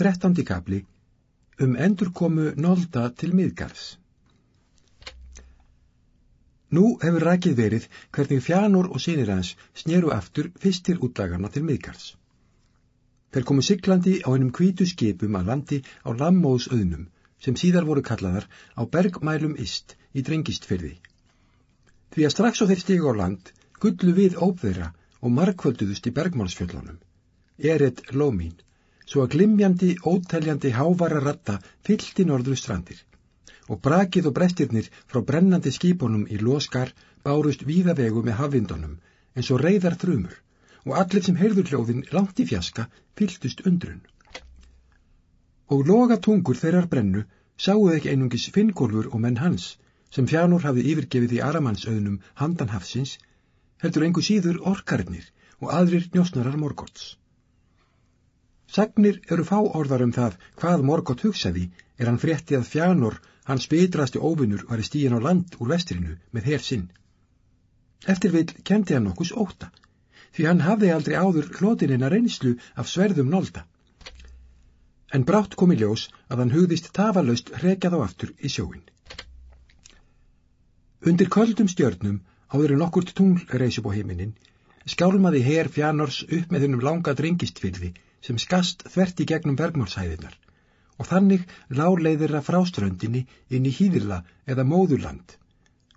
Þrettándi kapli um endurkomu nólda til miðgarðs. Nú hefur rækið verið hvernig fjánur og sínir hans sneru aftur fyrstir útlagarna til miðgarðs. Þeir komu siglandi á einum kvítu skipum að landi á lammóðsauðnum sem síðar voru kallaðar á bergmælum ist í drengistfyrði. Því að strax á þeir stigu á land gullu við ópðeira og markvölduðust í bergmálsfjöllunum. Eret lómín svo að glimjandi, óteljandi hávara ratta fyllti norðru strandir og brakið og brestirnir frá brennandi skipunum í loskar bárust víðavegu með hafvindunum eins og reyðar þrumur og allir sem heyrður hljóðin langt í fjaska fylltust undrun. Og loga tungur þeirrar brennu sáuð ekki einungis finngólfur og menn hans sem fjánur hafði yfirgefið í Aramannsauðnum handan hafsins heldur engu síður orkarnir og aðrir njósnarar morgots. Sagnir eru fá orðar um það hvað Morgótt hugsaði er hann frétti að fjánor hans bedrasti óvinnur var í stíin á land úr vestrinu með hér sinn. Eftir vil kendi hann nokkus óta, því hann hafði aldrei áður hlotinina reynslu af sverðum nólda. En brátt kom í ljós að hann hugðist tafalaust hrekjað á aftur í sjóin. Undir köldum stjörnum áður en okkurt tungl reysub á heiminin, skálmaði hér fjánors upp með hennum langa dringistfylði sem skast þvert í gegnum bergmálshæðinar og þannig láleiðira fráströndinni inn í hýðirla eða móðurland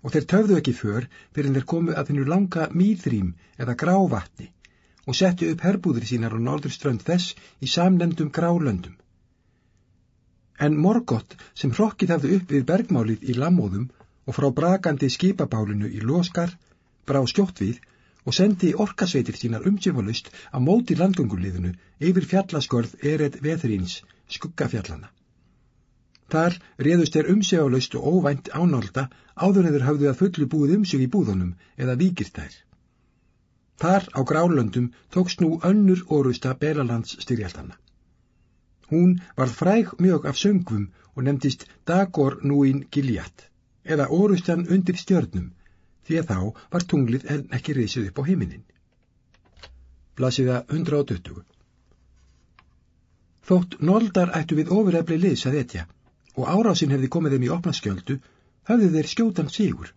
og þeir töfðu ekki för fyrir þeir komu að hennu langa mýðrým eða grávatni og settu upp herbúðir sínar á norðurströnd þess í samnendum grálöndum. En Morgott sem hrokkið hafði upp við bergmálið í lamóðum og frá brakandi skipabálinu í loskar brá skjótt við og sendi orkasveitir sínar umsjöfalust á móti landgönguliðinu yfir fjallaskörð Eret Veðrins, skuggafjallana. Þar réðust er umsjöfalust og óvænt ánálda áður eður hafðu að fullu búið umsjög í búðunum eða vikirtær. Þar á grálöndum tókst nú önnur orusta Belalands styrjaldanna. Hún var fræg mjög af söngvum og nefndist Dagor Núin Giljat eða orustan undir stjörnum því að þá var tunglið en ekki reysið upp á heiminin. Blasiða 120 Þótt noldar ættu við ofurefli liðs að etja og árásinn hefði komið þeim í opna skjöldu, höfðu þeir skjótan sigur,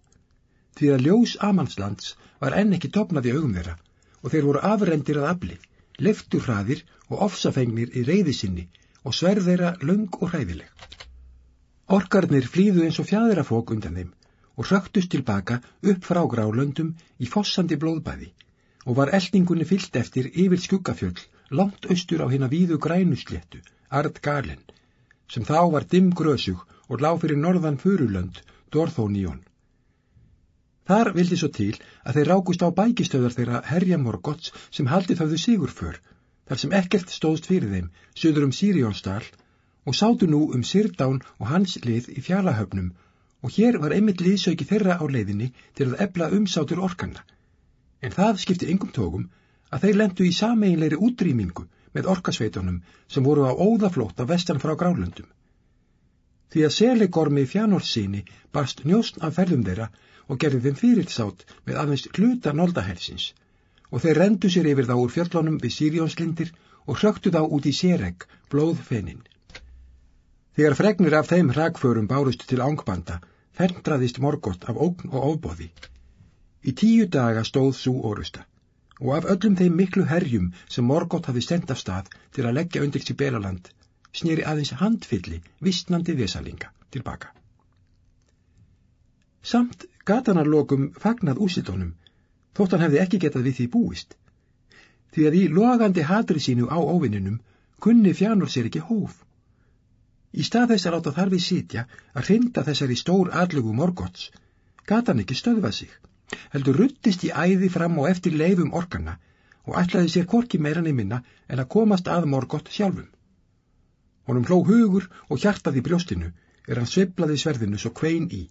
því að ljós Amanslands var enn ekki topnaði augum þeirra og þeir voru afrendir að afli, leftur hraðir og ofsafengnir í reyðisinni og sverð þeirra löng og hræðileg. Orkarnir flýðu eins og fjæðirafók undan þeim og hröktust tilbaka upp frá grálöndum í fossandi blóðbæði og var eldingunni fyllt eftir yfir skuggafjöll langt austur á hérna víðu grænusléttu, Ard Galen, sem þá var dimm grösug og lág fyrir norðan furulönd, Dorthóníón. Þar vildi svo til að þeir rákust á bækistöðar þeirra herja morgots sem haldið hafðu sigurför, þar sem ekkert stóðst fyrir þeim, söður um Sirjónsdal, og sátu nú um Sirdán og hans lið í fjálahöfnum og hér var einmitt liðsauki þeirra á leiðinni til að ebla umsátur orkanna. En það skipti yngum tókum að þeir lendu í sameinleiri útrýmingu með orkasveitunum sem voru á óðaflót af vestan frá grálundum. Því að selegormi fjánórssíni barst njóstn af ferðum þeirra og gerði þeim fyrirsátt með aðeins hluta noldahelsins og þeir rendu sér yfir þá úr fjöllunum við Sirjónslindir og hröktu þá út í séreg, blóðfenin. Þegar fregnir af þeim hrakförum bárust til ángbanda, ferndraðist morgótt af ógn og óbóði. Í tíu daga stóð svo orusta og af öllum þeim miklu herjum sem morgótt hafi sendt af stað til að leggja undir til Belaland, snýri aðeins handfylli vistnandi vesalinga tilbaka. Samt gatanarlokum fagnað úsildónum, þótt hann hefði ekki getað við því búist, því að í logandi hatri sínu á óvinnunum kunni fjánur sér ekki hóf Í stað þess að láta þarfið sitja að hrinda þessari stór aðlugu morgots, gata hann ekki stöðvað sig, heldur ruttist í æði fram og eftir leifum orkanna og ætlaði sér korki meirann í minna en að komast að morgott sjálfum. Honum hló hugur og hjartaði brjóstinu er hann sveiblaði sverðinu svo kvein í.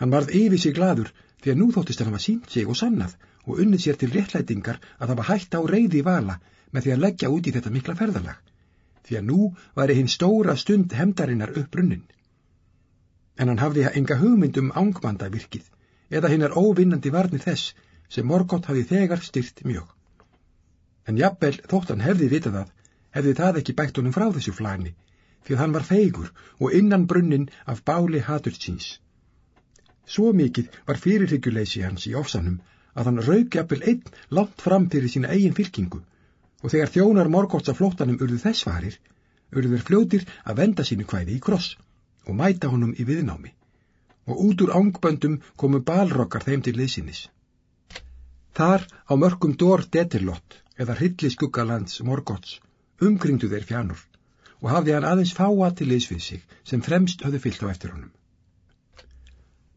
Hann varð yfir sig gladur því að nú þóttist hann að sínt sig og sannað og unnið sér til réttlætingar að það var hægt á reyði vala með því að leggja út í þetta mikla ferðalag því að nú væri hinn stóra stund hemdarinnar upprunnin. En hann hafði enga hugmynd um ángmandavirkið eða hinnar óvinnandi varnir þess sem Morgótt hafi þegar styrt mjög. En jafnvel þótt hann hefði vitað það, hefði það ekki bætt honum frá þessu flani, því að hann var feigur og innan brunnin af báli haturtsins. Svo mikið var fyrirhyggjuleysi hans í ofsanum að hann rauk jafnvel einn langt fram fyrir sína eigin fylkingu og þegar þjónar morgóts af flóttanum urðu þess varir, urðu þeir fljótir að venda sínu kvæði í kross og mæta honum í viðnámi og út úr ángböndum komu balrokkar þeim til liðsynnis. Þar á mörgum dór detirlott eða hrylli skuggalands morgóts umkringdu þeir fjánur og hafði hann aðeins fáa til liðsvið sig sem fremst höfðu fyllt á eftir honum.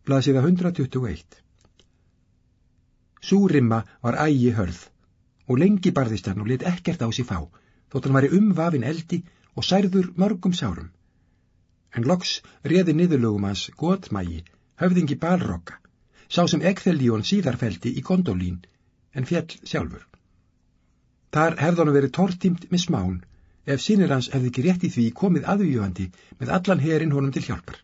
Blasiða 121 Súrimma var ægi hörð og lengi barðist hann og lit ekkert á sig fá þótt hann væri umvafin eldi og særður mörgum sárum. En loks reði niðurlögum hans gotmægi, höfðingi balrokka, sá sem Ekþelíón síðarfeldi í kondolín en fjell sjálfur. Þar hefði hann verið tortímt með smán ef sínir hans hefði ekki rétt í því komið aðvíðandi með allan herin honum til hjálpar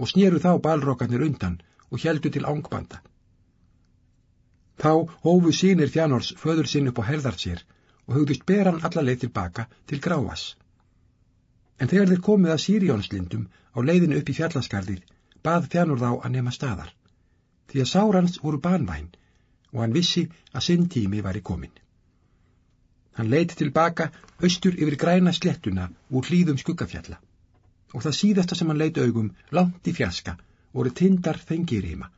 og snýru þá balrokkarnir undan og heldu til ángbanda. Þá hófu sínir fjánors föður sinn upp á herðar sér og hugðust beran alla leið tilbaka til Gráas. En þegar þeir komið að Sírjónslindum á leiðinu upp í fjallaskarðir, bað fjánur þá að nema staðar, því að sárans voru banvæn og hann vissi að sinn tími var í komin. Hann leiti tilbaka austur yfir græna slettuna úr hlýðum skuggafjalla og það síðasta sem hann leiti augum langt í fjaska voru tindar fengirima,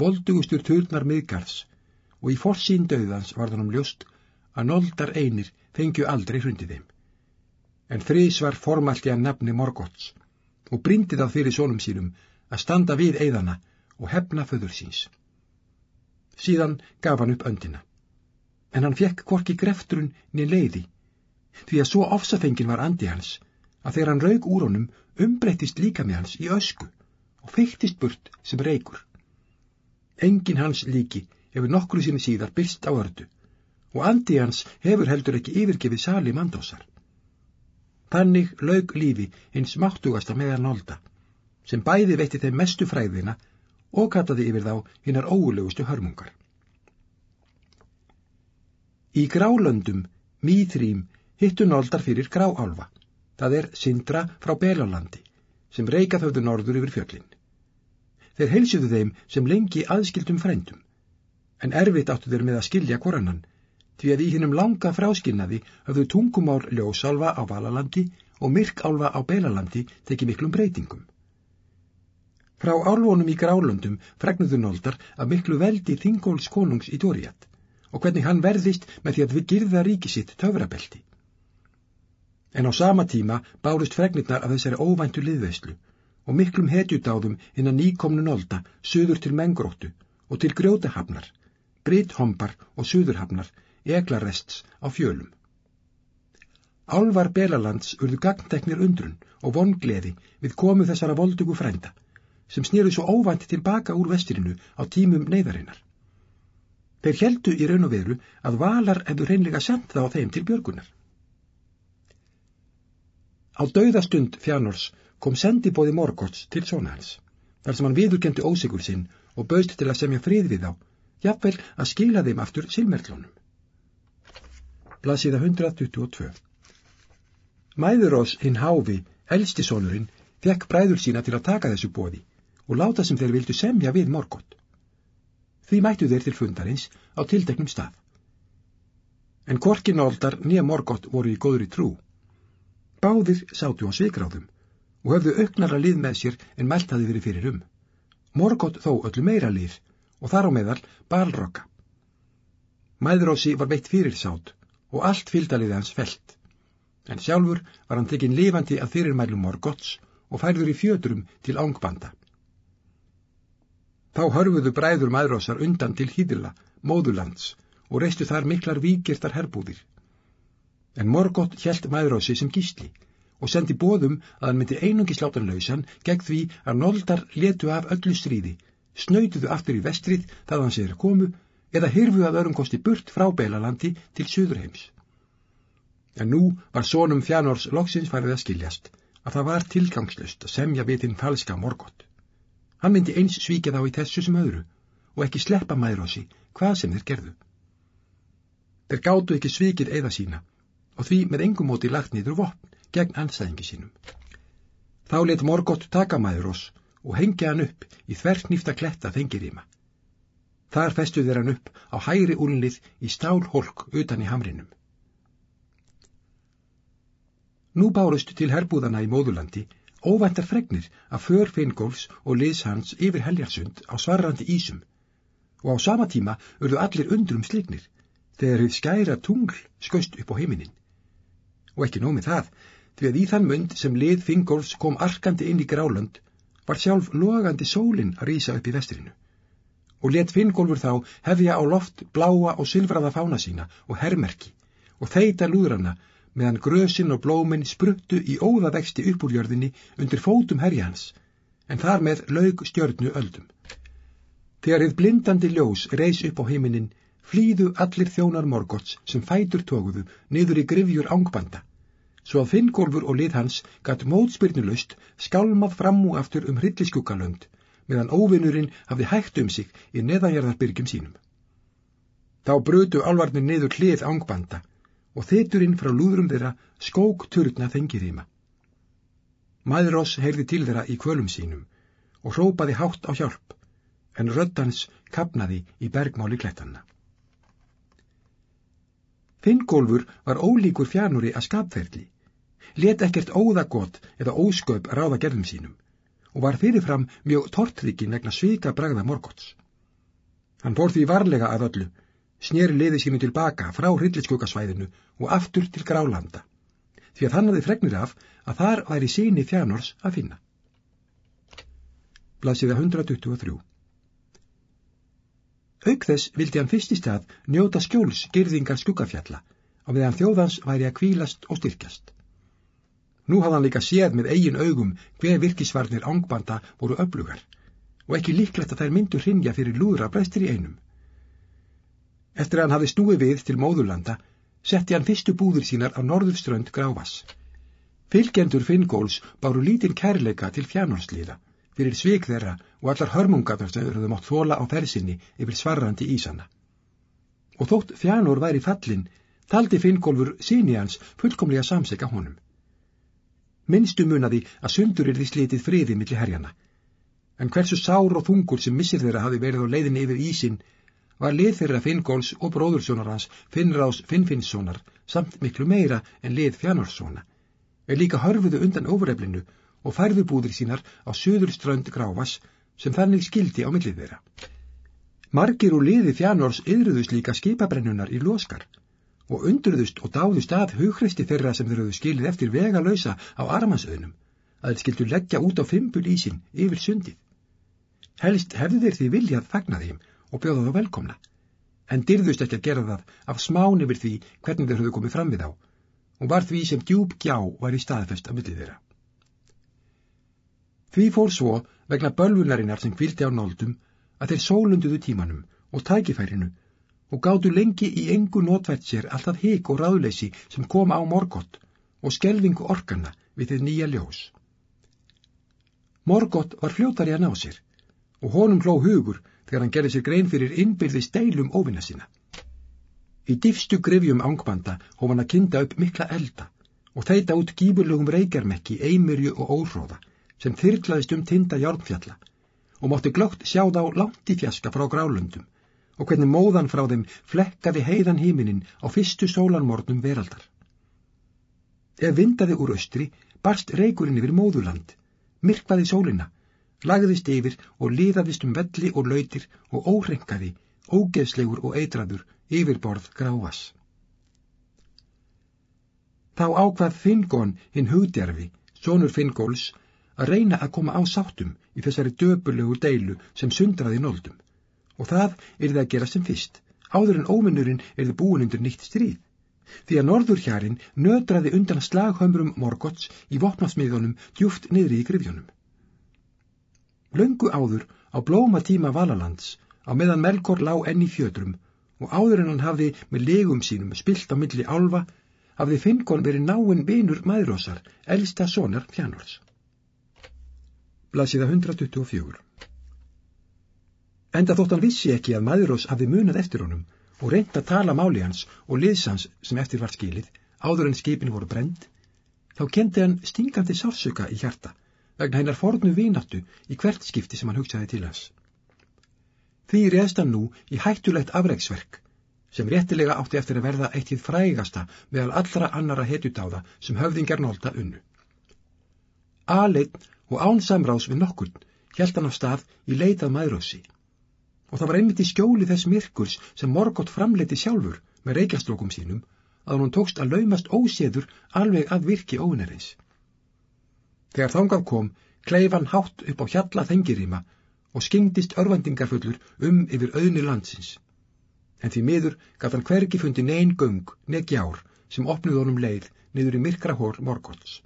voldugustur turnar miðgarðs og í forsín döðans var þannig ljóst að noldar einir fengju aldrei hrundið þeim. En frís var formalt í að nafni Morgots og brindi það fyrir sónum sínum að standa við eðana og hefna föður síns. Síðan gaf hann upp öndina. En hann fekk korki grefturinn niður leiði, því að svo ofsafengin var andi hans, að þegar hann raug úr honum umbreytist líka með hans í ösku og feittist burt sem reykur. Engin hans líki hefur nokkru sinni síðar byrst á ördu og andi hans hefur heldur ekki yfirgefið sali mandósar. Þannig laug lífi hins máttugasta meðal nólda, sem bæði veitti þeim mestu fræðina og kattaði yfir þá hinnar óulegustu hörmungar. Í grálöndum, mýþrým, hittu nóldar fyrir gráálfa, það er Sindra frá Belalandi, sem reika þauðu norður yfir fjöllin. Þeir heilsuðu þeim sem lengi aðskildum frendum en erfitt áttu þeir með að skilja korannan, því að í hinnum langa fráskilnaði höfðu tungumál ljósálfa á Valalandi og myrkálfa á Belalandi tekið miklum breytingum. Frá álvonum í grálöndum fregnuðu nóldar að miklu veldi Þingóls konungs í Dóriat og hvernig hann verðist með því að við girða ríki sitt töfrabelti. En á sama tíma bárust fregnirnar af þessari óvæntu liðveislu og miklum hetjudáðum hinn að nýkomnu nólda söður til mengróttu og til grjótahafnar Brythombar og Suðurhafnar, eglarests á fjölum. Álvar Belalands urðu gagndeknir undrun og vongleði við komu þessara voldugu frænda, sem snýru svo óvænt tilbaka úr vestirinu á tímum neyðarinnar. Þeir heldu í raun og veru að valar hefur reynlega sendt það á þeim til björgunar. Á dauðastund fjánors kom sendibóði Morgots til svona hans, þar sem hann viðurkendi ósigur sinn og bauðst til að semja frið við þá jafnvel að skila þeim aftur silmerlónum. Blasiða 122 Mæðurós hinn Háfi, elstisónurinn, fekk bræður sína til að taka þessu bóði og láta sem þeir vildu semja við Morgótt. Því mættu þeir til fundarins á tildeknum stað. En korkin áldar nýja Morgótt voru í góðri trú. Báðir sátu á sveikráðum og höfðu auknara lið með sér en meltaði verið fyrir um. Morgótt þó öllu meira lið og þar á meðal balrokka. Mæðurósi var veitt fyrir sátt og allt fylgdaliði hans felt, en sjálfur var hann tekinn lifandi að fyrirmælum Morgots og færður í fjöturum til ángbanda. Þá hörfuðu bræður mæðurósar undan til Híðila, móðulands, og reistu þar miklar víkirtar herbúðir. En Morgot hjælt mæðurósi sem gísli og sendi bóðum að hann myndi einungi slátanlausan gegn því að noldar letu af öllu stríði snöytuðu aftur í vestrið þaðan sér komu eða hyrfu að örum kosti burt frá Beilalandi til Suðurheims. En nú var sónum fjánors loksins farið að skiljast að það var tilgangslust að semja við hinn falska morgott. Hann myndi eins svíkja þá í þessu sem öðru og ekki sleppa mæðrósi hvað sem þeir gerðu. Þeir gáttu ekki svíkið eða sína og því með engum móti lagt nýður vopn gegn anstæðingi sínum. Þá let Morgótt taka Mæðuros og hengja hann upp í þverknýfta kletta þengiríma. Þar festu þeir hann upp á hægri úlnið í stálholk utan í hamrinum. Nú bárust til herbúðana í móðulandi óvæntar fregnir af för Fingóls og liðs hans yfir Heljarsund á svarrandi ísum og á sama tíma urðu allir undrum slignir þegar þau skæra tungl skauðst upp á heiminin. Og ekki nómið það, því að í þann mund sem lið Fingóls kom arkandi inn í grálönd var sjálf logandi sólinn að rýsa upp í vestrinu og let Fingólfur þá hefja á loft bláa og sylfraða fána sína og hermerki og þeita lúðrana meðan grösin og blómin spruttu í óðavexti upp úr jörðinni undir fótum herjans, en þar með laug stjörnu öldum. Þegar þið blindandi ljós reys upp á heiminin, flýðu allir þjónar morgots sem fætur tóguðu niður í grifjur ángbanda, svo að Finngólfur og lið hans gatt mótspyrnulust skálmað fram og aftur um hrylliskukkalönd, meðan óvinnurinn hafði hægt um sig í neðanjarðarbyrgjum sínum. Þá brutu alvarnir niður hlið ángbanda, og þeiturinn frá lúðrum þeirra skók turna þengirýma. Maðurós heyrði til þeirra í kvölum sínum og hrópaði hátt á hjálp, en röddans kapnaði í bergmáli klettanna. Finngólfur var ólíkur fjárnúri að skapferðli, let ekkert óðagott eða ósköp ráða gerðum sínum og var fyrirfram mjög tortrykkin vegna svika bragða morgots. Hann fór því varlega að öllu snýri liði sínu tilbaka frá hrylliskukasvæðinu og aftur til Grálanda, því að hann hafði fregnir af að þar væri síni fjánors að finna. Blasiða 123 Auk þess vildi hann fyrst í stað njóta skjóls gerðingar skuggafjalla á meðan þjóðans væri að kvílast og styrkjast. Nú hafði hann líka séð með eigin augum hver virkisvarnir ángbanda voru öflugar og ekki líklegt að þær myndu hrinja fyrir lúðra brestir í einum. Eftir að hann hafi stúið við til móðurlanda, setti hann fyrstu búður sínar á norðurströnd Grávas. Fylgjendur Finngóls báru lítinn kærleika til fjárnálslíða, fyrir svik þeirra og allar hörmungatar sem þurfuðu mótt þóla á fersinni yfir svarrandi ísana. Og þótt fjárnór væri fallin, taldi Finngólfur síni hans fullkomlega samseka honum. Minnstu munaði að sundur er því slitið friði millir herjana. En hversu sár og þungur sem missir þeirra hafi verið á leiðinni yfir ísin var lið þeirra Finngóls og bróðursjónar hans Finnrás Finnfinnssonar samt miklu meira en lið Fjánarssona, er líka hörfuðu undan óvereflinu og færðu búðir sínar á söðurströnd Grávas sem þannig skildi á millið þeirra. Margir úr liði Fjánors yðruðust líka skipabrennunar í loskar og undruðust og dáðust að hugristi þeirra sem þeir höfðu skilið eftir vega lausa á armansöðunum að þeir skildu leggja út á fimpul ísin yfir sundið. Helst hefðu þeir því viljað fagna þeim og bjóða þá velkomna, en dyrðust ekki að gera það af smán yfir því hvernig þeir höfðu komið fram við á og var því sem djúb gjá var í staðfest af millið þeirra. Því fór svo vegna bölvunarinnar sem kvildi á nóldum að þeir sólunduðu tímanum og tækifærinu og gáttu lengi í engu nótvært sér alltaf hík og ráðleysi sem kom á morgott og skelvingu orkanna við þeir nýja ljós. Morgott var fljótari að ná sér og honum hló hugur þegar hann gerði sér grein fyrir innbyrði steilum óvinna sína. Í diffstu grefjum ángbanda hóf hann að kinda upp mikla elda og þeita út gíburlugum reykjarmekki, eimirju og óhróða sem þyrklaðist um tinda járnfjalla og mótti glögt sjá þá langt í fjaska frá grálundum og hvernig móðan frá þeim flekkaði heiðan híminin á fyrstu sólanmórnum veraldar. Ef vindaði úr austri barst reykurinn yfir móðurland, myrkvaði sólina lagðist yfir og liðaðist um velli og lautir og órengaði, ógeðslegur og eitraður yfir borð gráfas. Þá ákvað Fingon hinn hugdjarfi, sonur Fingóls, að reyna að koma á sáttum í þessari döpulegu deilu sem sundraði nóldum og það er það að gera sem fyrst, áður en óminnurinn er það búin undir nýtt stríð, því að norðurhjarinn nödraði undan slaghömrum morgots í vopnasmiðunum djúft niðri í grifjónum. Löngu áður á blóma tíma Valalands á meðan Melkor lá enn í fjötrum og áður en hann hafði með legum sínum spilt á milli álfa hafði Fingon verið náinn vinur maðurósar, elsta sonar Fjánors. Blasiða 124 Enda þótt hann vissi ekki að maðurós hafði munað eftir honum og reynd að tala máli hans og liðsans sem eftir var skilið áður en skipin voru brend, þá kendi hann stingandi sársöka í hjarta vegna hennar fornu vinattu í hvert skipti sem hann hugsaði til hans. Því réðst hann nú í hættulegt afreiksverk sem réttilega átti eftir að verða eitt hið frægasta meðal allra annara hetjutáða sem höfðingjar nólda unnu. Aleinn og án samráðs við nokkurn hjælt hann á stað í leitað maðurössi og það var einmitt í skjóli þess myrkurs sem Morgótt framleiti sjálfur með reykjastrókum sínum að hún tókst að laumast óséður alveg að virki óunerins. Þegar þangaf kom, kleif hann hátt upp á hjalla þengirima og skingdist örvendingarfullur um yfir auðni landsins. En því miður gaf hann hvergi fundi neyn göng, negjár, sem opnuð honum leið niður í myrkra hór morgóts.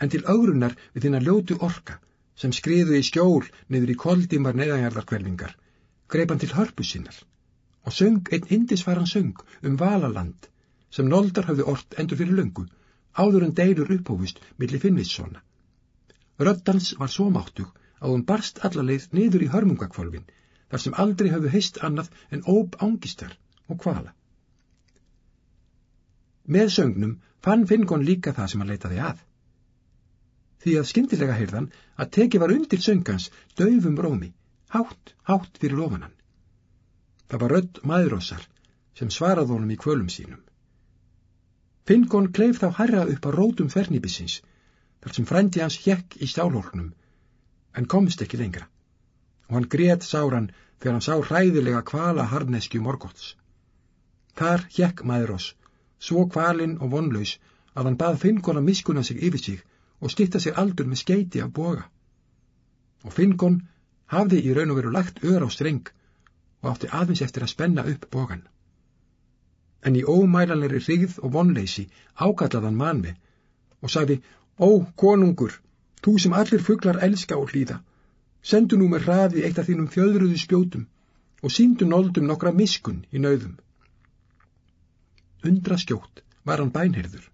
En til augrunar við þinnar ljótu orka, sem skriðu í skjól niður í koldimar neðanjarðarkvelvingar, greip hann til hörpu sinnar og söng einn indisvaran söng um valaland sem noldar hafði ort endur fyrir löngu, áður en deilur upphófust millir Finnvitssona. Röddans var svo máttug að hún barst allarleið niður í hörmungakvolvin, þar sem aldrei hafði heist annað en ób ángistar og kvala. Með söngnum fann Fingon líka það sem hann leitaði að. Því að skyndilega heyrðan að teki var undir söngans döfum rómi, hátt, hátt fyrir ofanan. Það var rödd maðurossar sem svarað honum í kvölum sínum. Fingon kleif þá harra upp á rótum fernibissins, þar sem frændi hans hjekk í stálhólknum, en komst ekki lengra, og hann grét sáran þegar hann sá hræðilega kvala harneskju morgóts. Þar hjekk maðuross, svo kvalinn og vonlaus að hann bað Fingon að miskuna sig yfir sig og stitta sig aldur með skeiti af boga. Og Fingon hafði í raun og veru lagt ör á streng og átti aðeins eftir að spenna upp bógan. En í ómælanleiri hrigð og vonleysi ákallaðan manvi og sagði, Ó, konungur, þú sem allir fugglar elska og hlýða, sendu nú með hraði eitt af þínum fjöðruðu spjótum og síndu noldum nokkra miskun í nauðum. Undra skjótt var hann bænherður,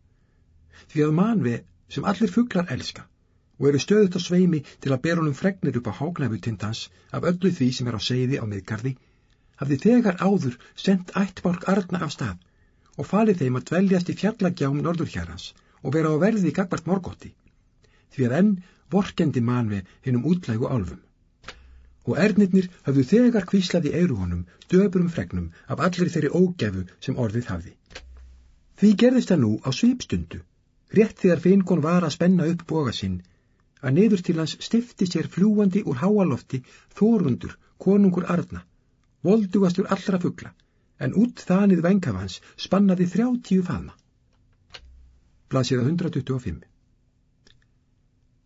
því að manvi sem allir fugglar elska og eru stöðut á sveimi til að bera honum fregnir upp á háknæfutindans af öllu því sem er á segði á miðgarði hafði þegar áður sendt ættbálk Arna af stað og falið þeim að dveljast í fjallagjám norðurhjárans og vera á verði gagvart morgótti, því að enn vorkendi manvi hennum útlægu álfum. Og ernirnir hafðu þegar kvíslaði eiru honum döburum fregnum af allir þeirri ógæfu sem orðið hafði. Því gerðist það nú á svipstundu, rétt þegar feinkon var að spenna upp boga sinn, að neður til hans stifti sér fljúandi úr háalofti þórundur konungur Arna voldugastur allra fuggla, en út þanið vængaf hans spannaði þrjáttíu faðma. Blasiða 125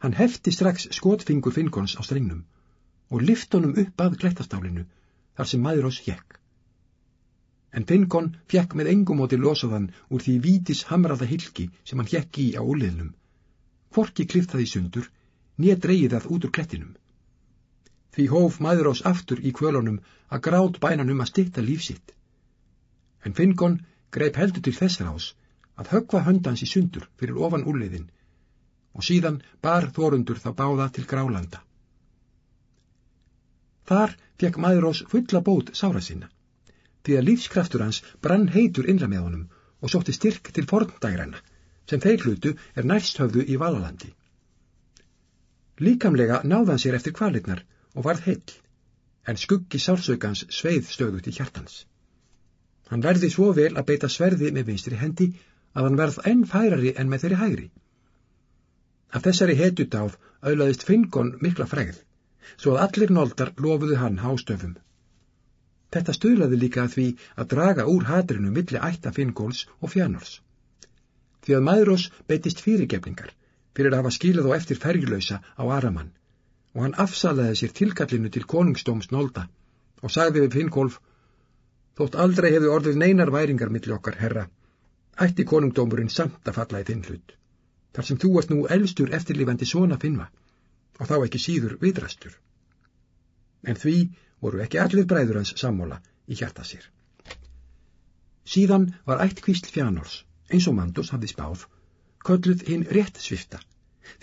Hann hefti strax skotfingur Finkons á strengnum og lift honum upp að klettastálinu þar sem maður ás hjekk. En Finkon fjekk með engumóti losaðan úr því vítis hamraða hilki sem hann hjekk í á úliðnum. Forki kliftaði sundur, nýja dreyið að út úr klettinum. Því hóf maður ás aftur í kvölunum að grátt bænan um að stitta lífsitt. En Fingon greip heldur til þessar ás að högva höndans í sundur fyrir ofan úrliðin og síðan bar þorundur þá báða til grálanda. Þar fekk maður ás fulla bót sára sinna, því að lífskraftur hans brann heitur innra með honum og sótti styrk til forndægrana, sem þeir hlutu er nærsthöfðu í Valalandi. Líkamlega náðan sér eftir kvalitnar og varð heill, en skuggi sársökans sveið stöðut í hjartans. Hann verði svo vel að beita sverði með vinstri hendi að hann verð enn færari en með þeirri hægri. Af þessari hetutáð auðlaðist Fingon mikla fregð, svo að allir noldar lofuðu hann hástöfum. Þetta stöðlaði líka að því að draga úr hatrinu milli ætta Fingóls og Fjánors. Því að Maðurós beitist fyrirgefningar fyrir að hafa skilað á eftir ferjulöysa á Aramann og hann afsalaði sér tilkallinu til konungstóms nólda og sagði við Finnkolf Þótt aldrei hefði orðið neinar væringar millir okkar, herra, ætti konungdómurinn samt að falla í þinn hlut, þar sem þú ert nú elstur eftirlifandi svona Finnva og þá ekki síður vidrastur. En því voru ekki allir bræður hans sammóla í hjarta sér. Síðan var ætt kvísl fjánors, eins og Mandus hafði spáð, kölluð hinn rétt svifta,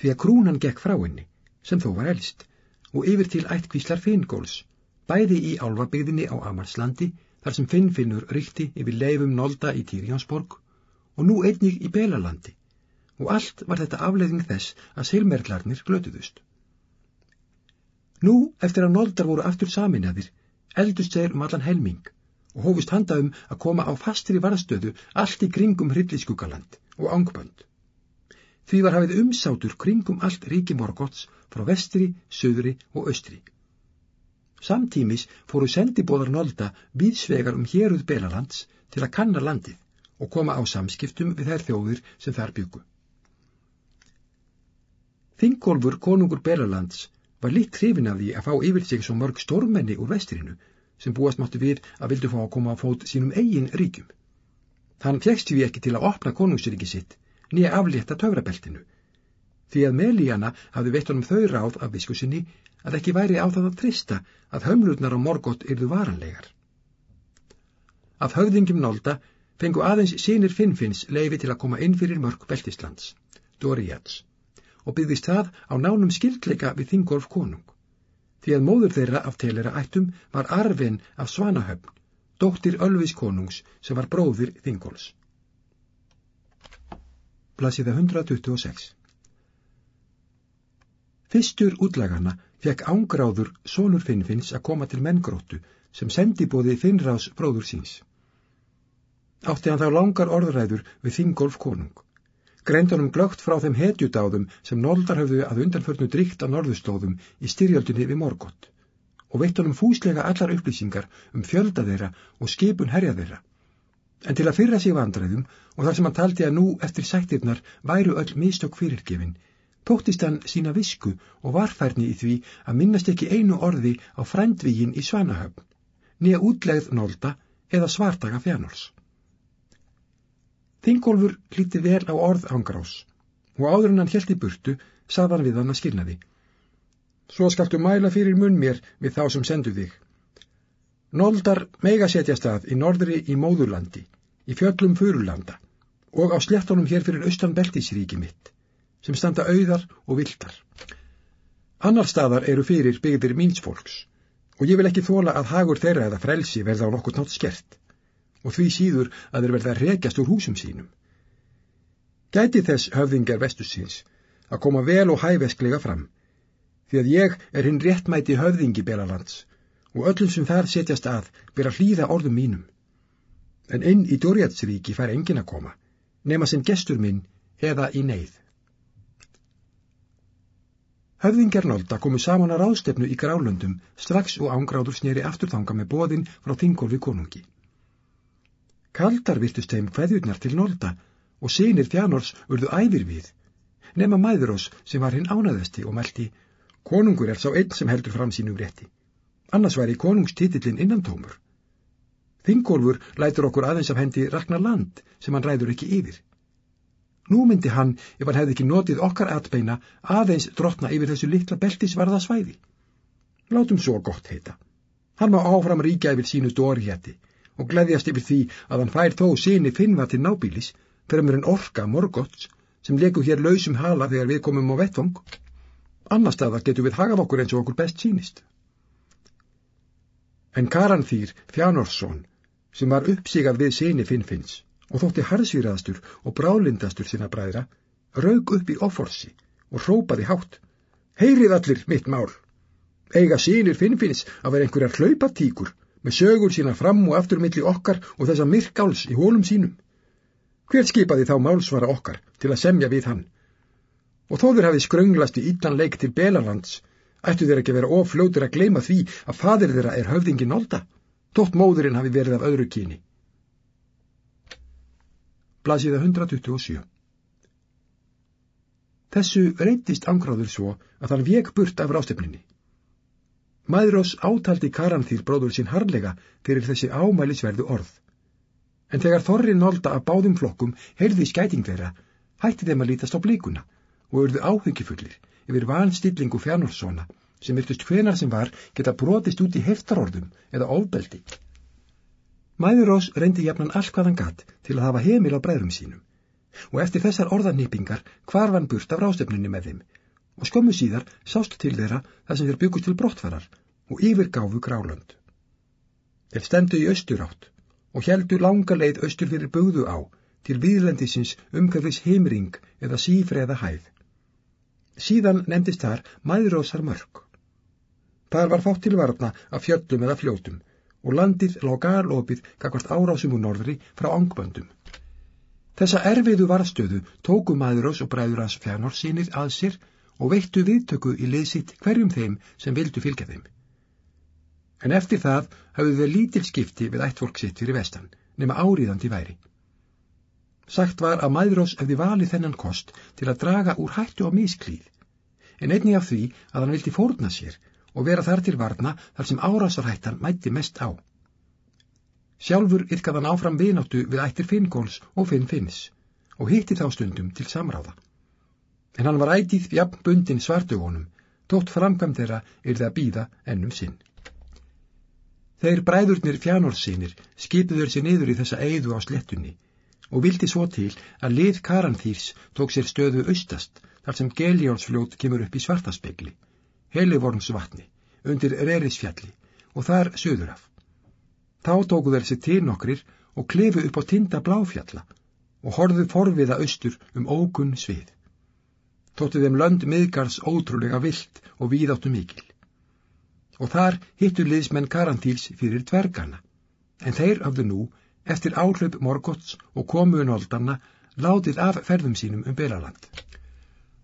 því að krúnan gekk frá henni sem þó var elst, og yfir til ættkvíslar Finngóls, bæði í álfabygðinni á Amarslandi, þar sem Finnfinnur ríkti yfir leifum nolda í Týrjánsborg, og nú einnig í Belalandi og allt var þetta afleiðing þess að silmerlarnir glötuðust. Nú, eftir að noldar voru aftur saminjaðir, eldust þeir um allan helming og hófust handa um að koma á fastri varðstöðu allt í kringum hrylliskúkaland og ángbönd. Því var hafið umsátur kringum allt ríki Morgots frá vestri, söðri og austri. Samtímis fóru sendibóðar nolda viðsvegar um héruð Belalands til að kanna landið og koma á samskiptum við þær þjóðir sem þar byggu. Þingolfur konungur Belalands var líkt hrifin af því að fá yfir sig svo mörg stórmenni úr vestrinu sem búast máttu við að vildu fá að koma á fót sínum eigin ríkjum. Þann fjækst við ekki til að opna konungsriki sitt nýja aflétta töfrabeltinu því að Melíana hafði veitt honum þau ráð af viskusinni að ekki væri á það að trista að hömlutnar á morgótt yrðu varanlegar. Af höfðingjum nólda fengu aðeins sínir Finnfinns leifi til að koma inn fyrir mörg Beltislands, Doriats og byggðist það á nánum skildleika við Þingolf konung. Því að móður þeirra af telera ættum var arfin af Svanahöfn, dóttir Ölvis konungs sem var bróðir Þingolfs. Blasiða 126 Fyrstur útlagana fekk ángráður Sónur Finnfinns að koma til menngróttu sem sendi bóði Finnrás bróður síns. Átti hann þá langar orðræður við Þingolf konung greindunum glögt frá þeim hetjudáðum sem noldar höfðu að undanförnu dríkt á norðustóðum í styrjöldunni við Morgott og veittunum fúslega allar upplýsingar um fjölda þeirra og skipun herja þeirra. En til að fyrra sig vandræðum og þar sem hann taldi að nú eftir sættirnar væru öll mistök fyrirgefin, tóttist hann sína visku og varfærni í því að minnast ekki einu orði á frændvígin í Svanahöfn, nýja útlegð nolda eða svartaga fjánors. Þingólfur hlíti vel á orð ángrás og áður en hann helt í burtu sað hann við hann að skilna því. Svo skaltu mæla fyrir munn mér við þá sem sendu þig. Nóldar meiga setja stað í norðri í Móðurlandi, í fjöllum Furulanda og á slettunum hér fyrir austan Beltísríki mitt, sem standa auðar og viltar. Annar staðar eru fyrir byggðir míns fólks og ég vil ekki þóla að hagur þeirra eða frelsi verða á nokkur nátt skert og því síður að þeir verða rekjast úr húsum sínum. Gæti þess höfðingar vestusins að koma vel og hævesklega fram, því að ég er hinn réttmæti höfðingi Belalands og öllum sem þar setjast að byrja hlýða orðum mínum. En inn í Dórjatsríki fær engin að koma, nema sem gestur minn eða í neyð. Höfðingar nólda komu saman að ráðstefnu í grálöndum strax og ángráður snýri afturþanga með bóðin frá þingolfi konungi. Kaldar virtust þeim hveðjurnar til nólda og sinir þjánors urðu æfir við, nema mæðurós sem var hinn ánaðasti og meldi, konungur er sá einn sem heldur fram sínum rétti. Annars væri konungstitillin innantómur. Þingólfur lætur okkur aðeins af hendi rakna land sem hann ræður ekki yfir. Nú myndi hann, ef hann hefði ekki notið okkar atbeina, aðeins drotna yfir þessu litla beltisvarða svæði. Látum svo gott heita. Hann má áfram ríkja yfir sínu dórhjætti og gleðjast yfir því að hann fær þó síni finnva til nábílis fyrir mér en orka morgots sem leku hér lausum hala þegar við komum á vettvang. Annar staðar getur við hagað okkur eins og okkur best sínist. En Karanþýr Fjanorsson sem var uppsigað við síni finnfinns og þótti harðsvíraðastur og brálindastur sinna bræðra raug upp í offorsi og hrópaði hátt Heyrið allir mitt mál! Eiga sínir finnfinns að vera einhverjar hlaupatíkur með sögur sína fram og aftur milli okkar og þessa myrkáls í hólum sínum. Hver skipaði þá málsvara okkar til að semja við hann? Og þó þeir hafi skrönglast í íllan leik til Belalands, ættu þeir ekki vera ofljótur að gleima því að fadir þeirra er höfðingin Nolda, tótt móðurinn hafi verið af öðru kyni. Blasiða 127 Þessu reytist angráður svo að hann vek burt af rástefninni. Maðurós átaldi Karanþýr bróður sín harlega fyrir þessi ámælisverðu orð. En þegar Þorri nólda af báðum flokkum heyrði skæting þeirra, hætti þeim að lítast á blíkuna og urðu áhengifullir yfir vanstillingu fjárnálssona sem virtust hvenar sem var geta brotist út í heftarorðum eða ofbeldi. Maðurós reyndi jafnan allt hvaðan gatt til að hafa heimil á bræðrum sínum og eftir þessar orðarnýpingar hvarfan burt af rástefnunni með þeim og skömmu síðar sást til þeirra þar sem þeir byggust til brottfarar og yfirgáfu grálönd. Þeir stemdu í austurátt og heldu langa leið austur fyrir bugðu á til viðlendisins umhverfis heimring eða sífreða hæð. Síðan nefndist þar Mæðrósar mörg. Þar var fátt til varna af fjöllum eða fljótum og landið lág galopið kakvart árásum úr norðri frá ángböndum. Þessa erfiðu varstöðu tóku Mæðrós og bræður hans fjárnórsýnir að sér og veittu viðtöku í liðsitt hverjum þeim sem vildu fylgja þeim. En eftir það hafðu þeir lítil skipti við ættfólk sitt fyrir vestan, nema áriðandi væri. Sagt var að Mæðrós hefði valið þennan kost til að draga úr hættu á misklíð, en einni af því að hann vildi fórna sér og vera þar til varna þar sem árásarhættan mætti mest á. Sjálfur ytkað hann áfram vináttu við ættir Finngóls og Finn Finns og hitti þá stundum til samráða. En hann var ætið jafn bundin svartugunum, tótt framkvæm þeirra er það að býða ennum sinn. Þeir bræðurnir fjánórssýnir skipiður sér niður í þessa eiðu á slettunni og vildi svo til að lið Karanþýrs tók sér stöðu austast þar sem Geljónsfljót kemur upp í svartaspegli Helivornsvatni, undir Rerisfjalli og þar söður af. Þá tóku þeir sér til nokkrir og klefu upp á tinda bláfjalla og horðu forviða austur um ókunn svið. Tóttu þeim lönd miðgars ótrúlega vilt og víðáttu mikil. Og þar hittu liðsmenn Karantíls fyrir dvergana, en þeir hafðu nú, eftir áhlaup Morgots og komuun oldanna, látið af ferðum sínum um Belaland.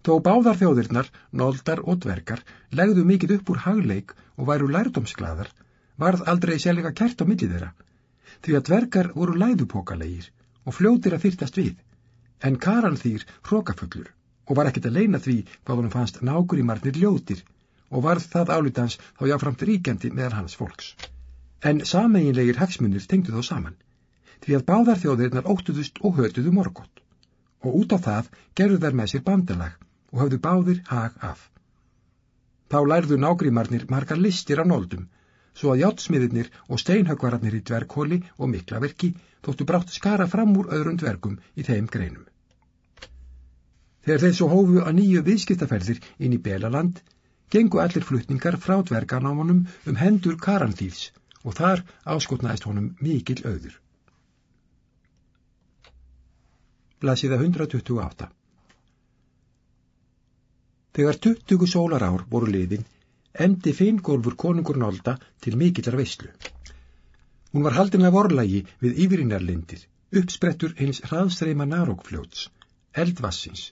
Þó báðar þjóðirnar, noldar og dvergar, legðu mikið upp úr hagleik og væru lærdomsglaðar, varð aldrei sérleika kert á millið þeirra, því að dvergar voru læðupókalegir og fljótir að fyrtast við, en karan þýr hrókafullur og var ekkert að leina því hvað honum fannst nákur í marnir ljótir og varð það álitans þá jáframt ríkjandi meðan hans fólks. En sameinlegir hagsmunir tengdu þá saman, því að báðar þjóðirnar óttuðust og hötuðu morgótt og út á það gerðu þær með sér bandalag og hafðu báðir hag af. Þá lærðu nágrímarnir margar listir á nóldum, svo að játsmiðirnir og steinhöggvararnir í dverghóli og miklaverki þóttu brátt skara fram úr öðrum dvergum í þeim greinum. Þegar svo hófu að nýju viðskiptaferðir inn í Belaland, gengu allir flutningar frá dverganámanum um hendur Karanþýðs og þar áskotnaðist honum mikil auður. Blasiða 128 Þegar tuttugu sólarár voru liðin, emdi feingólfur konungur Nólda til mikillar veyslu. Hún var haldin af orlægi við yfirinnarlindir, uppsprettur hins hraðstreima narókfljóts, eldvassins,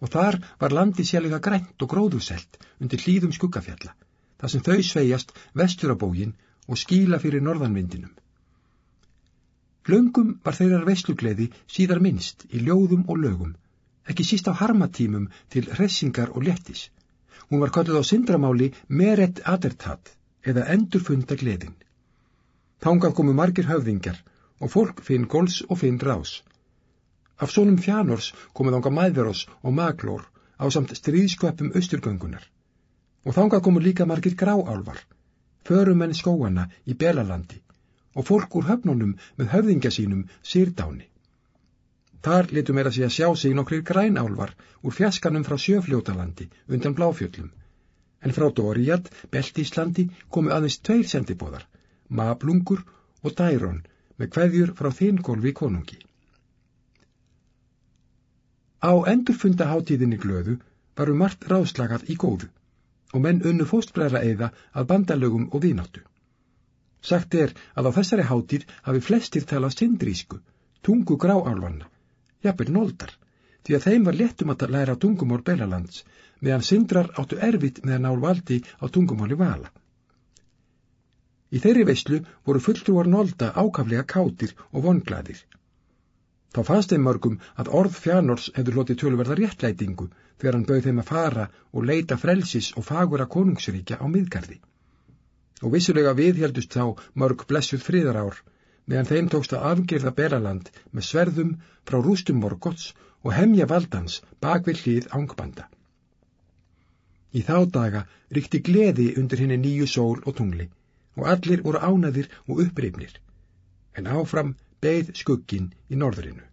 og þar var landi sérlega grænt og gróðuselt undir hlýðum skuggafjalla, þar sem þau sveiast vestur á bógin og skíla fyrir norðanvindinum. Löngum var þeirrar veslugleði síðar minnst í ljóðum og lögum, ekki síst á harmatímum til hressingar og léttis. Hún var kallið á syndramáli meret adertat eða endurfunda gleðin. Þángað komu margir höfðingar og fólk finn góls og finn rás. Af sónum fjánors komuð ánga mæðveros og maglór á samt stríðskvöpum austurgöngunar. Og þángað komu líka margir gráálvar, förumenn skóana í Belalandi og fólk úr höfnunum með höfðingja sínum sírdáni. Þar letu meira sig að sjá sig nokkrir grænálvar úr fjaskanum frá sjöfljótalandi undan bláfjöllum. En frá Dóriat, Beltíslandi, komu aðeins tveir sendibóðar, Mablungur og Dæron, með hverjur frá þingólfi konungi. Á endurfunda hátíðinni glöðu varu margt ráðslagað í góðu og menn unnu fóstbræra eða að bandalögum og vináttu. Sagt er að á þessari hátíð hafi flestir talað sindrísku, tungu gráálvanna jafnvel nóldar, því að þeim var léttum að læra tungumál Belalands, meðan syndrar áttu erfitt með að ná valdi á tungumáli vala. Í þeirri veislu voru fulltrúar nólda ákaflega kátir og vongladir. Þá fannst þeim mörgum að orð fjánors hefur lotið tölverða réttlætingu þegar hann bauð þeim að fara og leita frelsis og fagura konungsríkja á miðgarði. Og vissulega viðheldust þá mörg blessuð friðarár meðan þeim tókst að afgerða Belaland með sverðum frá rústum Morgots og hemja valdans bak við hlið ángbanda. Í þá daga ríkti gleði undir henni nýju sól og tungli og allir voru ánaðir og upprýfnir, en áfram beigð skuggin í norðurinu.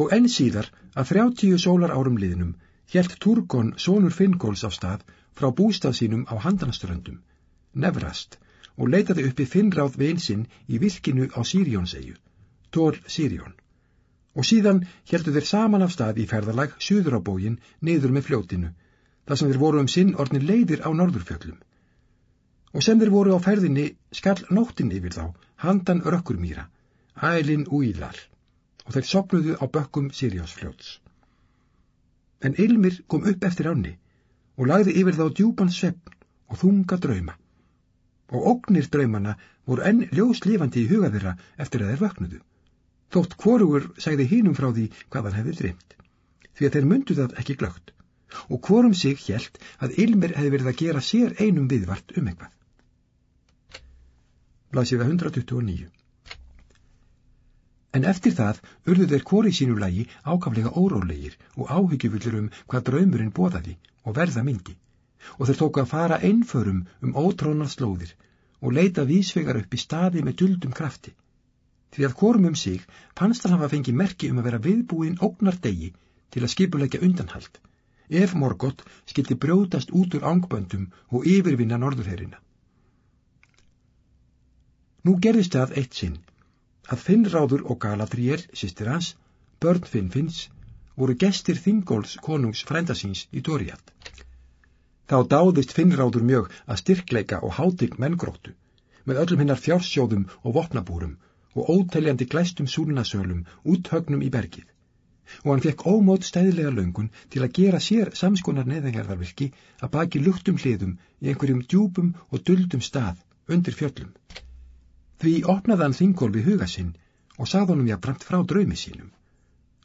Og enn síðar að þrjáttíu sólar árum liðnum hjælt Turgon sónur Finngóls á stað frá bústað sínum á handanaströndum, Nevrast, og leitaði uppi finnráð vinsinn í virkinu á Sírjónsegju, tól Sirjón. Og síðan heldur þeir saman af stað í ferðalag suður á bógin niður með fljótinu, þar sem þeir voru um sinn orðin leiðir á norðurfjöllum. Og sem þeir voru á ferðinni skall nóttin yfir þá, handan rökkurmýra, ælin úílar, og þeir sopnuðu á bökkum Sirjónsfljóts. En Ilmir kom upp eftir ánni og lagði yfir þá djúpan sveppn og þunga drauma. Og ógnir draumana voru enn ljóslifandi í huga þeirra eftir að þeir vöknuðu. Þótt hvorugur segði hínum frá því hvað hann hefði dreymt, því að þeir myndu það ekki glögt, og hvorum sig hjælt að Ilmir hefði verið að gera sér einum viðvart um eitthvað. Blasiða 129 En eftir það urðu þeir hvori sínu lagi ákaflega órólegir og áhyggjufullur um hvað draumurinn bóðaði og verða myndi, og þeir tóku að fara einförum um ótrónar slóðir og leita vísvegar upp í staði með duldum krafti. Því að hvorm um sig fannst hann hafa fengið merki um að vera viðbúin ógnar degi til að skipulegja undanhald, ef Morgott skildi brjótast út úr ángböndum og yfirvinna norðurherina. Nú gerðist það eitt sinn, að Finnráður og Galadriel, sýstir hans, börn Finnfinns, voru gestir Þingóls konungs frendasins í Dóriat. Þá dáðist Finnráður mjög að styrkleika og hátign menngróttu, með öllum hinnar fjársjóðum og vopnabúrum og óteljandi glæstum súlunasölum úthögnum í bergið og hann fekk ómót stæðilega löngun til að gera sér samskonar neðengarðarvirki að baki luktum hliðum í einhverjum djúpum og duldum stað undir fjöllum. Því opnaði hann Þingólfi huga sinn og sagði honum jafnframt frá draumi sínum.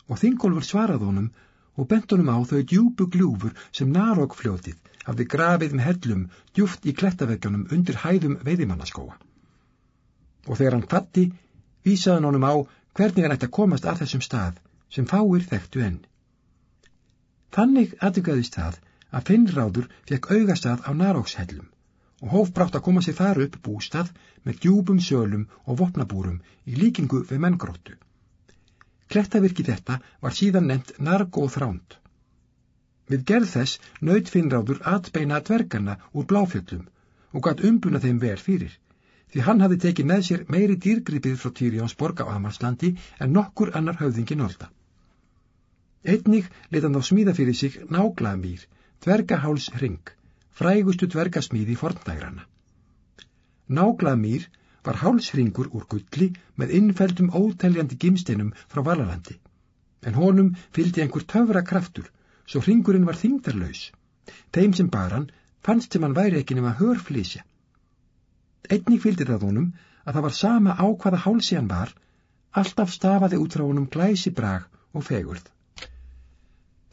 Og Þingólfur svaraði honum og bent honum á þau djúbu gljúfur sem Narok fljótið hafði grafið með hellum djúft í klettaveggjónum undir hæðum veiðimannaskóa. Og þegar hann fatti vísaðan honum á hvernig hann ætti að komast að þessum stað sem fáir þekktu enn. Þannig aðdugaðist það að Finnráður fekk augastað á Narókshellum og hóf brátt að koma sér þar upp bústað með djúbum sölum og vopnabúrum í líkingu við menngróttu. Klettavirki þetta var síðan nefnt Nargóþránd. Við gerð þess nöyð Finnráður atbeina dvergarna úr bláfjöllum og gatt umbuna þeim vel fyrir því hann hafi tekið með sér meiri dýrgripið frá Týrjáns borg á Amarslandi en nokkur annar höfðingi nólda. Einnig leta hann á smíða fyrir sig náglaðmýr, dvergaháls ring, frægustu dvergasmíði forndægrana. Náglaðmýr var hálsringur úr gulli með innfældum óteljandi gimsteinum frá Valalandi, en honum fyldi einhver töfra kraftur, svo ringurinn var þingdarlaus. Þeim sem baran fannst sem hann væri ekki nema hörflísja. Einnig fylgdi það honum að það var sama á hvaða hálsi hann var, alltaf stafaði út frá honum glæsi brag og fegurð.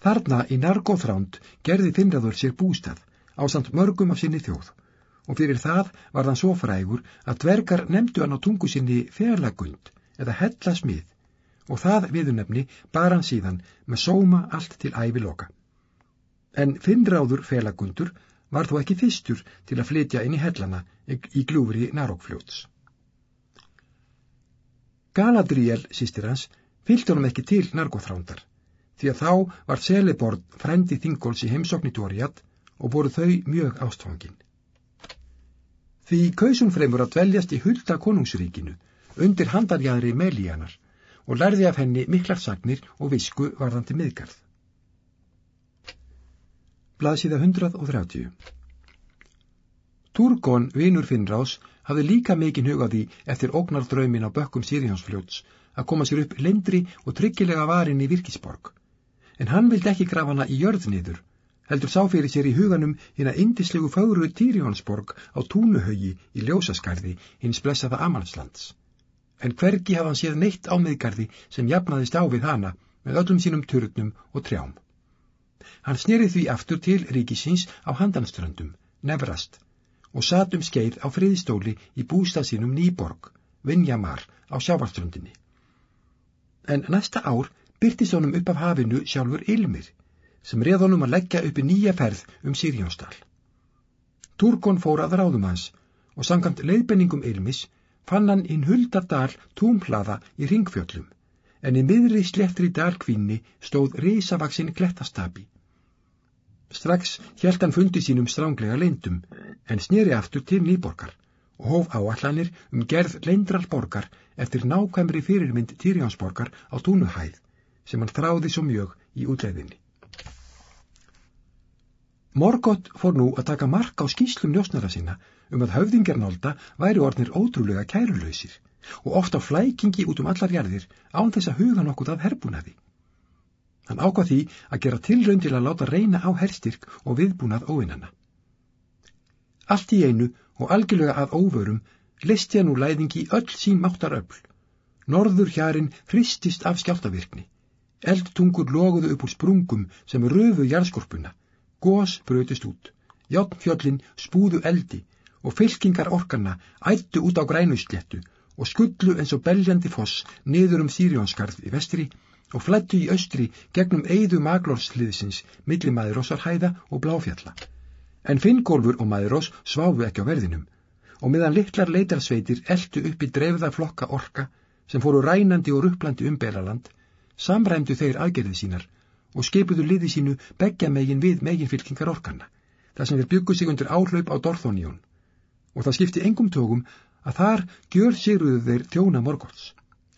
Þarna í Nargóþránd gerði Finnraður sér bústað á samt mörgum af sinni þjóð og fyrir það var hann svo frægur að dvergar nefndu hann á tungu sinni ferlagund eða hellasmið og það viðunefni bar hann síðan með sóma allt til ævi loka. En Finnráður ferlagundur var þó ekki fyrstur til að flytja inn í hellana í gljúfri Narókfljóts. Galadriel, sýstir hans, fylgdi honum ekki til narkóþrándar, því að þá var Celeborn frendi þingóls í heimsoknitóriat og voru þau mjög ástfangin. Því kausun fremur að dveljast í hulda konungsríkinu undir handarjæðri Melíanar og lærði af henni miklar sagnir og visku varðandi miðgarð. Blaðsíða 130 Turgon, vinur Finnrás, hafði líka mikinn hugaði eftir ógnardraumin á bökkum Sýrjánsfljóts að koma sér upp lendri og tryggilega varin í Virkisborg. En hann vildi ekki grafa hana í jörð niður, heldur sá fyrir sér í huganum hinn að indislegu fáru Týrjánsborg á túnuhaugi í ljósaskarði hins blessaða Amalslands. En hvergi hafði hann séð neitt á miðgarði sem jafnaðist á við hana með öllum sínum turnum og trjám. Hann sneri því aftur til ríkisins á handanströndum, nefrast, og satt um skeið á friðstóli í bústað sínum Nýborg, Vinjamar, á sjávarströndinni. En næsta ár byrtist honum upp af hafinu sjálfur Ilmir, sem reð honum að leggja uppi nýja ferð um Sirjónsdal. Turgon fór að ráðum hans og sangant leiðbenningum Ilmis fann hann inn huldardal túmplaða í ringfjöllum, en í miðri slettri dalkvinni stóð risavaksinn klettastabi. Strax hjælt hann fundi sínum stránglega leindum, en sneri aftur til nýborgar og hóf áallanir um gerð leindrar borgar eftir nákvæmri fyrirmynd Týrjánsborgar á túnuhæð sem hann þráði svo mjög í útleiðinni. Morgott fór nú að taka mark á skýslum njósnara sína um að höfðingarnálda væri orðnir ótrúlega kærulausir og ofta flækingi út um allar jarðir án þess að huga nokkuð af herbunaði. Hann ákvað því að gera tilraun til að láta reyna á herstyrk og viðbúnað óvinnana. Allt í einu og algjörlega að óvörum listi hann úr læðingi öll sín máttar öll. Norður hjarin hristist af skjáltavirkni. Eldtungur loguðu upp úr sprungum sem röfu jarðskorpuna Gós brötist út, játnfjöllin spúðu eldi og fylkingar orkanna ættu út á grænusléttu og skullu eins og beljandi foss niður um Sýrjónskarð í vestri og flættu í austri gegnum eigðu maglórsliðsins milli maðurósarhæða og bláfjalla. En Finngólfur og maðurós sváfu ekki á verðinum og meðan litlar leitarsveitir eldu upp í dreifða flokka orka sem fóru rænandi og rupplandi um Belaland, samræmdu þeir aðgerðið sínar og skipuðu liði sínu begja megin við megin fylkingar orkanna, þar sem þeir byggu sig undir áhlaup á Dorthónión. Og það skipti engum tókum að þar gjör sigruðu þeir þjóna morgóts,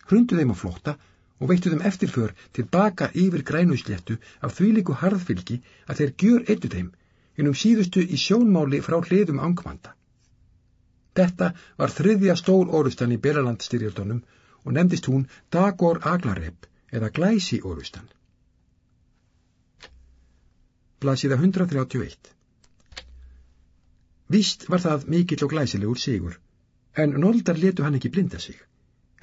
hrundu þeim á flótta og veittu þeim eftirför til baka yfir grænusléttu af þvíliku harðfylgi að þeir gjör eittu þeim innum síðustu í sjónmáli frá hliðum angmanda. Þetta var þriðja stór orustan í Belalandstyrjöldunum og nefndist hún Dagor Aglareb eða Glæsi orustan blaðsíða 131. Vist var það mikill og glæsilegur sigur, en Noldar letu hann ekki blinda sig,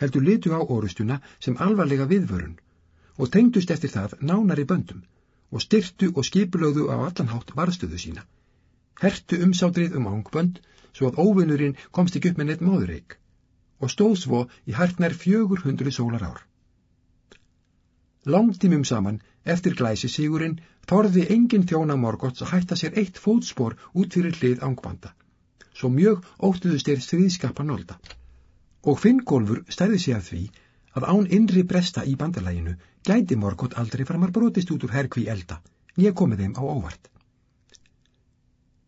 heldur letu á orustuna sem alvarlega viðvörun og tengdust eftir það nánari böndum og styrtu og skipulögðu á allanhátt varðstöðu sína. Hertu umsátrið um ángbönd svo að óvinnurinn komst ekki upp með neitt móðureik og stóð svo í hartnær fjögur hundru sólar ár. Langtímum saman, eftir glæsi sigurinn, þorði engin þjóna morgots að hætta sér eitt fótspor út fyrir hlið ángbanda. Svo mjög óttuðust þeir stríðskapa nólda. Og Finngólfur stæði sig að því að án innri bresta í bandalæginu gæti morgot aldrei framar brotist út úr herkví elda, nýja komið þeim á óvart.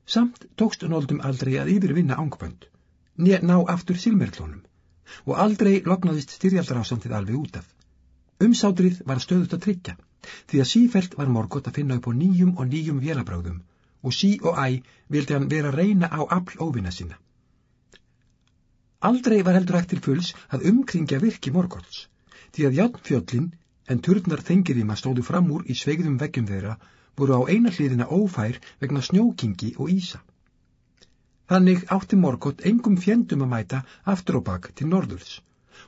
Samt tókst nóldum aldrei að yfirvinna ángbönd, nýja ná aftur silmerklónum og aldrei loknaðist styrjaldarásandið alveg út af. Umsátrið var stöðut að tryggja, því að sífelt var Morgot að finna upp á nýjum og nýjum vélabráðum og sí og æ vildi hann vera að reyna á afl óvinna sinna. Aldrei var heldur til fulls að umkringja virki Morgots, því að játnfjöllin en turnar þengirím að stóðu fram úr í sveigðum veggjum þeirra voru á eina hliðina ófær vegna snjókingi og ísa. Þannig átti Morgot engum fjendum að mæta aftur og bakk til norðurs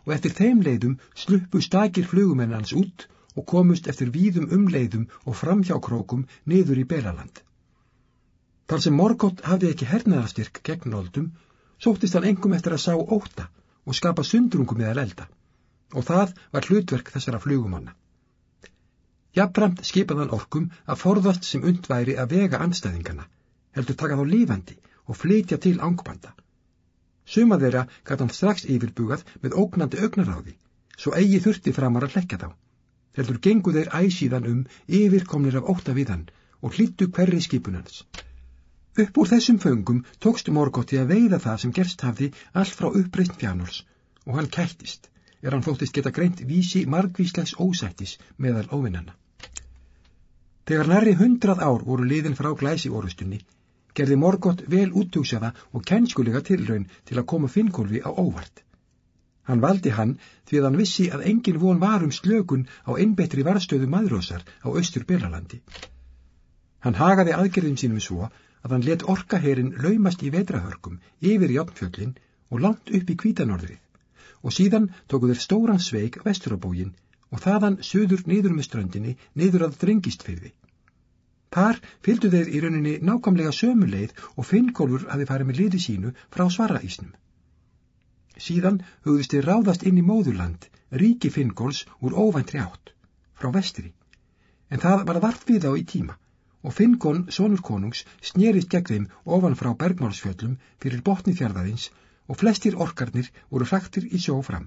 og eftir þeim leiðum sluppu stakir flugumennans út og komust eftir víðum umleiðum og framhjákrókum niður í Belaland. Þar sem Morgótt hafði ekki hernaðarstyrk gegn nóldum, sóttist hann engum eftir að sá óta og skapa sundrungum meðal elda, og það var hlutverk þessara flugumanna. Jafnframt skipaðan orkum að forðast sem undværi að vega anstæðingana, heldur taka þá lífandi og flytja til ángbanda. Suma þeirra gæti hann strax yfirbugað með ógnandi augnaráði, svo eigi þurfti framar að hlekka þá. Heldur gengu þeir æsíðan um yfirkomnir af óta við hann og hlýttu hverri skipunans. Upp úr þessum föngum tókst Morgotti að veiða það sem gerst hafði allt frá uppreist fjánors og hann kættist, er hann þóttist geta greint vísi margvíslegs ósættis meðal óvinnana. Þegar nærri hundrað ár voru liðin frá glæsi orustunni, gerði Morgótt vel úttúksaða og kennskulega tilraun til að koma Finnkólfi á óvart. Hann valdi hann því að hann vissi að engin von var um slökun á einbettri varðstöðu maðurósar á austur Belalandi. Hann hagaði aðgerðum sínum svo að hann let orkaherin laumast í vetrahörkum yfir játnfjöllin og langt upp í kvítanorðrið og síðan tóku þeir stóran sveik vesturabógin og þaðan söður niður með ströndinni niður að dringistfyrði. Þar fylgdu þeir í rauninni nákvæmlega sömuleið og Finnkólfur hafi farið með liði sínu frá svaraísnum. Síðan hugðist þeir ráðast inn í móðurland, ríki Finnkóls úr óvæntri átt, frá vestri. En það var vart við á í tíma og Finnkón, sonur konungs, snerist gegn þeim ofan frá bergmálsfjöllum fyrir botni fjörðarins og flestir orkarnir voru fraktir í sjó fram.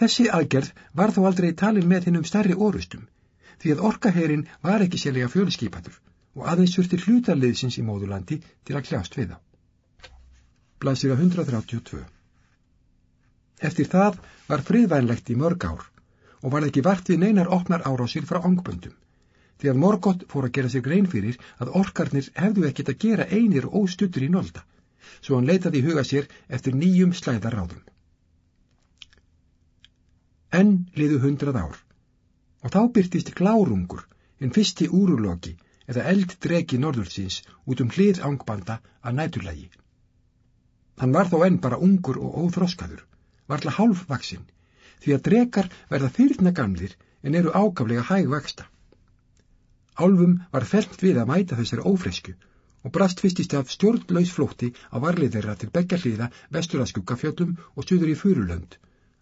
Þessi aðgerð var þó aldrei talin með hennum stærri orustum því að orkaherin var ekki sérlega fjöluskipatur og aðeins þurfti hlutarliðsins í móðurlandi til að kljást við þá. Blasir að 132 Eftir það var friðvænlegt í mörg ár og var ekki vart við neinar opnar árásir frá angböndum. Því að Morgott fór að gera sér grein fyrir að orkarnir hefðu ekkit að gera einir og óstuttur í nolda, svo hann leitaði huga sér eftir nýjum slæðaráðum. Enn liðu hundrað ár og þá byrtist glárungur, en fyrsti úruloki eða elddreki norðursins út um hlið ángbanda að næturlægi. Hann var þó enn bara ungur og óþroskaður, varla hálfvaksinn, því að drekar verða fyrirna gamlir en eru ágaflega hægvaksta. Álfum var fellt við að mæta þessari ófresku og brast fyrstist af stjórnlaus flótti á varlið þeirra til begja hliða vestur að skuggafjöllum og suður í furulönd,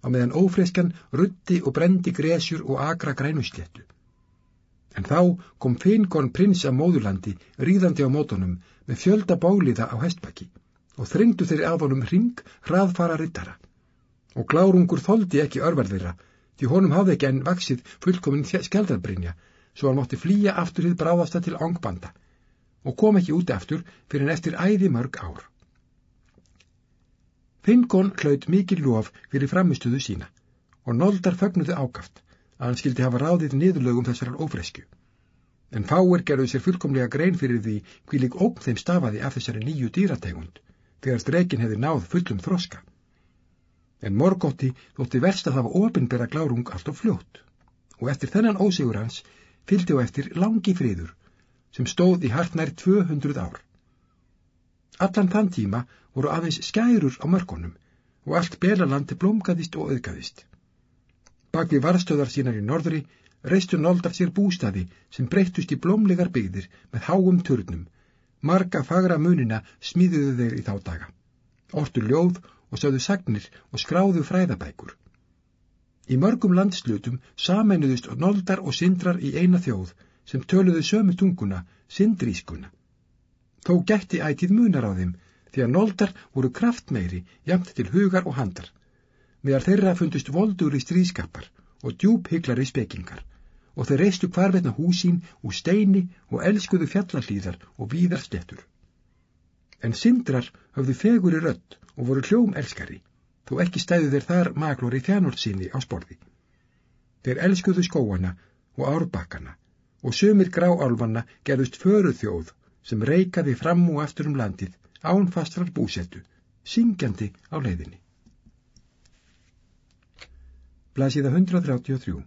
á meðan ófreskan rutti og brendi gresjur og agra grænusléttu. En þá kom Fingon prins af móðurlandi ríðandi á mótonum með fjölda báliða á hestbakki og þringdu þeirri af honum ring hraðfara rittara og klárungur þóldi ekki örverðira því honum hafði ekki enn vaksið fullkominn skjaldarbrinja svo hann mótti flýja aftur hið bráðasta til ángbanda og kom ekki úti aftur fyrir en eftir æði mörg ár. Fingon hlaut mikið lof fyrir framistuðu sína og noldar fögnuði ágaft að hann skildi hafa ráðið niðurlögum þessarar ófresku. En fáir gerðu sér fullkomlega grein fyrir því hví lík ógn þeim stafaði af þessari nýju dýrategund þegar strekin hefði náð fullum þroska en Morgotti þótti verst að hafa opinbera glárung allt of fljótt og eftir þennan ósigur hans fylgdi á eftir langi friður sem stóð í hartnær 200 ár. Allan þann tíma voru aðeins skærur á mörkonum og allt belalandi blómgaðist og auðgaðist. Bak við varstöðar sínar í norðri reistu noldar sér bústaði sem breyttust í blómlegar byggðir með háum törnum. Marga fagra munina smíðuðu þeir í þá daga. Ortur ljóð og sögðu sagnir og skráðu fræðabækur. Í mörgum landslutum sameinuðust noldar og sindrar í eina þjóð sem töluðu sömu tunguna, sindrískuna. Þó gætti ætið munar á þeim því að noldar voru kraftmeiri jamt til hugar og handar. Meðar þeirra fundust voldur í stríðskapar og djúbhygglar í spekingar og þeir reistu hvarvetna húsín úr steini og elskuðu fjallallíðar og víðar stettur. En sindrar höfðu fegur í rött og voru hljóm elskari, þó ekki stæðu þeir þar maglóri þjánort síni á sporði. Þeir elskuðu skóana og árbakkana og sömur gráálfanna gerðust föru þjóð sem reikaði fram og aftur um landið ánfastrar búsettu, syngjandi á leiðinni. Blasiða 133